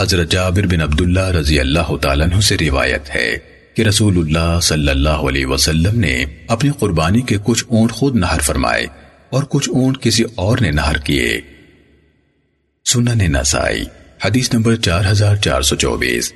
حضرت جابر بن عبداللہ رضی اللہ تعالیٰ عنہ سے روایت ہے کہ رسول اللہ صلی اللہ علیہ وسلم نے اپنی قربانی کے کچھ اونٹ خود نہر فرمائے اور کچھ اونٹ کسی اور نے نہر کیے۔ سنن نسائی، حدیث نمبر چار ہزار چار سو چوبیس۔